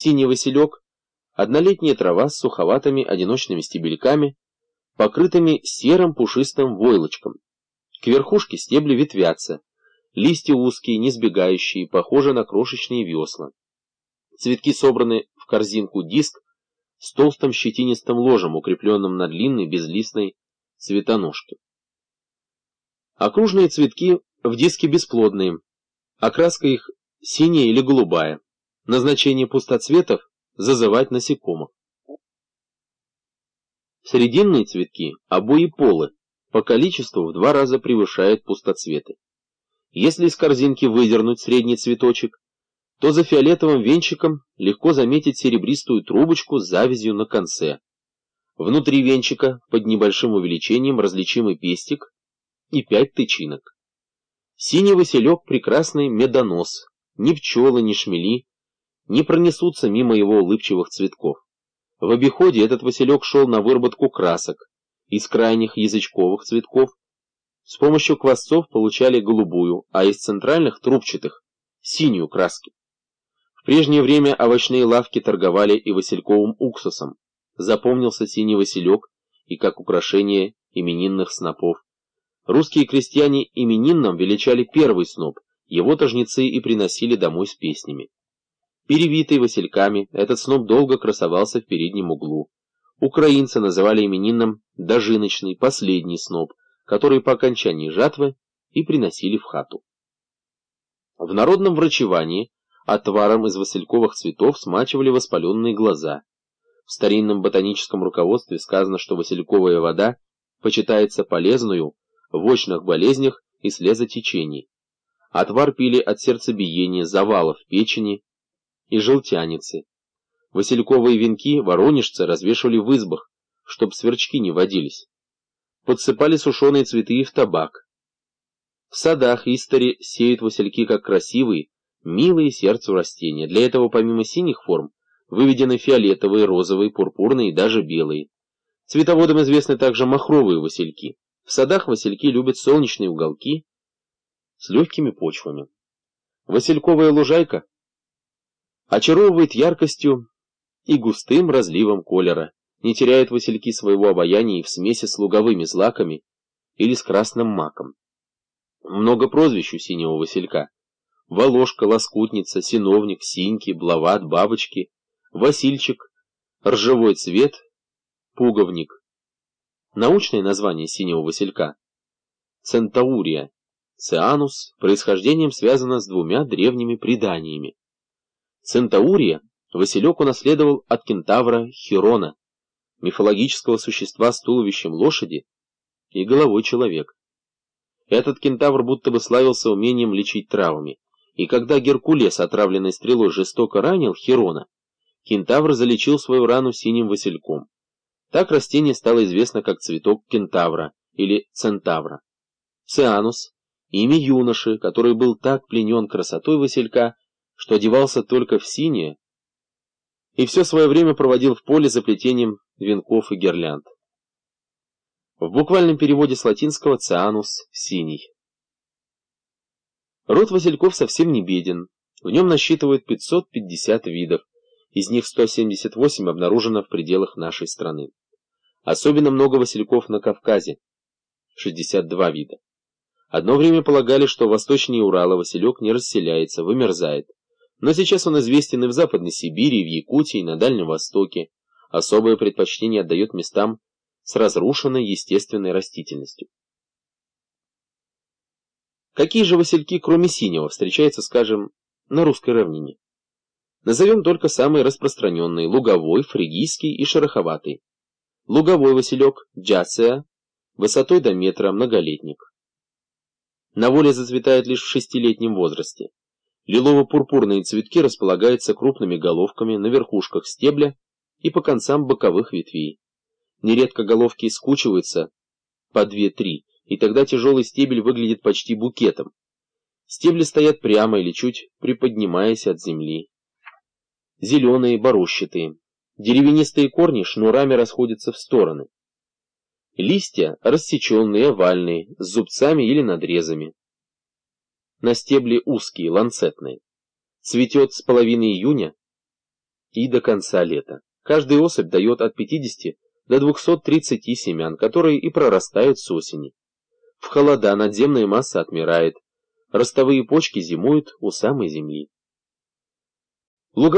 Синий василек – однолетняя трава с суховатыми одиночными стебельками, покрытыми серым пушистым войлочком. К верхушке стебли ветвятся, листья узкие, не сбегающие, похожи на крошечные весла. Цветки собраны в корзинку диск с толстым щетинистым ложем, укрепленным на длинной безлистной цветоножке. Окружные цветки в диске бесплодные, окраска их синяя или голубая. Назначение пустоцветов – зазывать насекомых. Срединные цветки обои полы, по количеству в два раза превышают пустоцветы. Если из корзинки выдернуть средний цветочек, то за фиолетовым венчиком легко заметить серебристую трубочку с завязью на конце. Внутри венчика под небольшим увеличением различимый пестик и пять тычинок. Синий василек – прекрасный медонос, ни пчелы, ни шмели не пронесутся мимо его улыбчивых цветков. В обиходе этот василек шел на выработку красок. Из крайних язычковых цветков с помощью квасцов получали голубую, а из центральных трубчатых – синюю краски. В прежнее время овощные лавки торговали и васильковым уксусом. Запомнился синий василек и как украшение именинных снопов. Русские крестьяне именинным величали первый сноп, его-то и приносили домой с песнями. Перевитый васильками, этот сноп долго красовался в переднем углу. Украинцы называли именинным дожиночный, последний сноп, который по окончании жатвы и приносили в хату. В народном врачевании отваром из васильковых цветов смачивали воспаленные глаза. В старинном ботаническом руководстве сказано, что васильковая вода почитается полезную в очных болезнях и слезотечений. Отвар пили от сердцебиения, завалов печени и желтяницы. Васильковые венки воронежцы развешивали в избах, чтоб сверчки не водились. Подсыпали сушеные цветы в табак. В садах истори сеют васильки как красивые, милые сердцу растения. Для этого помимо синих форм выведены фиолетовые, розовые, пурпурные и даже белые. Цветоводам известны также махровые васильки. В садах васильки любят солнечные уголки с легкими почвами. Васильковая лужайка очаровывает яркостью и густым разливом колера, не теряют васильки своего обаяния и в смеси с луговыми злаками или с красным маком. Много прозвищ у синего василька. Волошка, лоскутница, синовник, синьки, блават, бабочки, васильчик, ржевой цвет, пуговник. Научное название синего василька – центаурия, цианус, происхождением связано с двумя древними преданиями. Центаурия Василек унаследовал от кентавра Хирона, мифологического существа с туловищем лошади и головой человека. Этот кентавр будто бы славился умением лечить травмами, и когда Геркулес, отравленной стрелой, жестоко ранил Хирона, кентавр залечил свою рану синим васильком. Так растение стало известно как цветок кентавра или центавра. Цианус – имя юноши, который был так пленен красотой василька, что одевался только в синее, и все свое время проводил в поле за плетением венков и гирлянд. В буквальном переводе с латинского «цианус» — «синий». Род васильков совсем не беден, в нем насчитывают 550 видов, из них 178 обнаружено в пределах нашей страны. Особенно много васильков на Кавказе, 62 вида. Одно время полагали, что восточнее Урала василек не расселяется, вымерзает. Но сейчас он известен и в Западной Сибири, и в Якутии, и на Дальнем Востоке. Особое предпочтение отдает местам с разрушенной естественной растительностью. Какие же васильки, кроме синего, встречаются, скажем, на русской равнине? Назовем только самые распространенные – луговой, фригийский и шероховатый. Луговой василек – джация, высотой до метра, многолетник. На воле зацветает лишь в шестилетнем возрасте. Лилово-пурпурные цветки располагаются крупными головками на верхушках стебля и по концам боковых ветвей. Нередко головки скучиваются по 2-3, и тогда тяжелый стебель выглядит почти букетом. Стебли стоят прямо или чуть приподнимаясь от земли. Зеленые, борощатые. Деревянистые корни шнурами расходятся в стороны. Листья рассеченные, овальные, с зубцами или надрезами на стебле узкие, ланцетные. Цветет с половины июня и до конца лета. Каждая особь дает от 50 до 230 семян, которые и прорастают с осени. В холода надземная масса отмирает, ростовые почки зимуют у самой земли.